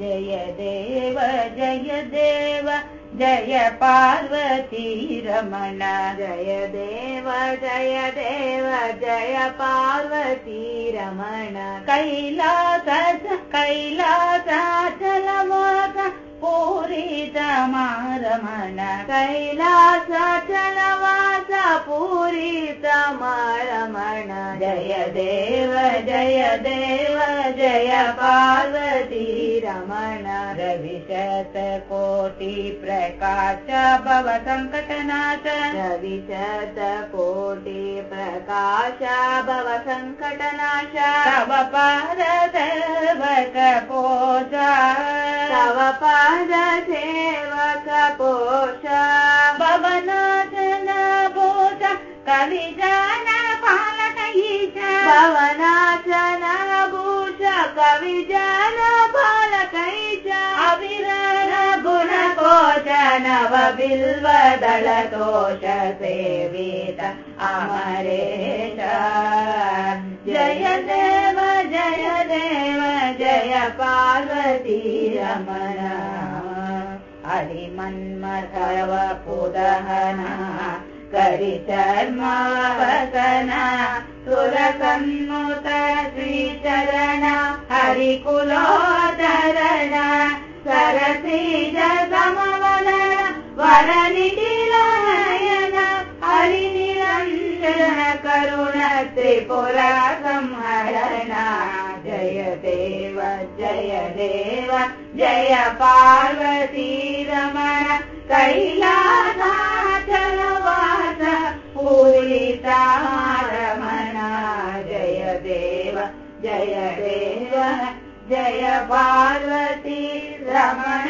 जय देव जय देव जय पार्वती रमण। जय देव जय देव जय पार्वती रमण। कैलास कैलास चलवास पूरित मारमण। कैलास मारमण। जय देव जय देव जय पार्वती रमण रविशत कोटि प्रकाश भव सङ्कटनाश रविशत कोटि प्रकाश भव सङ्कटनाश तव पाद सेवक पोषा तव पाद सेवक पोषा भवनाशन भूष कविजान पालक भवनाशन भूष कविजान कोचनव बिल्वदल दोष सेवित अमरेश। जय देव जय देव जय पार्वती रमण। हरिमन्मथव पुदहना करिचर्मावसना सुरसन्मुत श्रीचरण हरिकुलोदरण सरसीज वरनिटिलयन हरिनिरञ्जन करुण त्रिपुर संहरण जय देव जय देव जय पार्वती रमण कैलासाचलवास पूरिता रमण जय देव जय देव जय पार्वती रमण